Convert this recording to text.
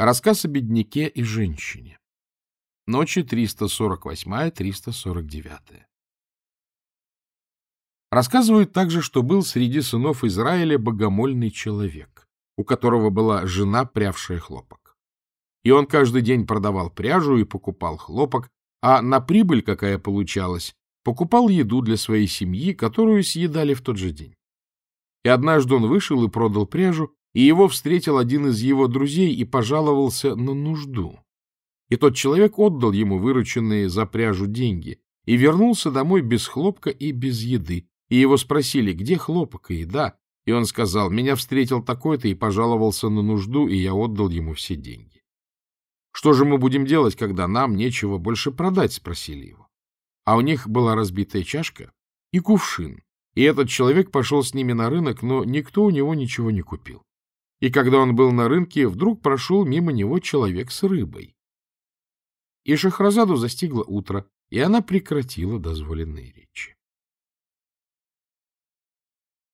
Рассказ о бедняке и женщине. Ночи 348-349. Рассказывают также, что был среди сынов Израиля богомольный человек, у которого была жена, прявшая хлопок. И он каждый день продавал пряжу и покупал хлопок, а на прибыль, какая получалась, покупал еду для своей семьи, которую съедали в тот же день. И однажды он вышел и продал пряжу, и его встретил один из его друзей и пожаловался на нужду. И тот человек отдал ему вырученные за пряжу деньги и вернулся домой без хлопка и без еды. И его спросили, где хлопок и еда, и он сказал, меня встретил такой-то и пожаловался на нужду, и я отдал ему все деньги. Что же мы будем делать, когда нам нечего больше продать, спросили его. А у них была разбитая чашка и кувшин, и этот человек пошел с ними на рынок, но никто у него ничего не купил. И когда он был на рынке, вдруг прошел мимо него человек с рыбой. И Шахразаду застигло утро, и она прекратила дозволенные речи.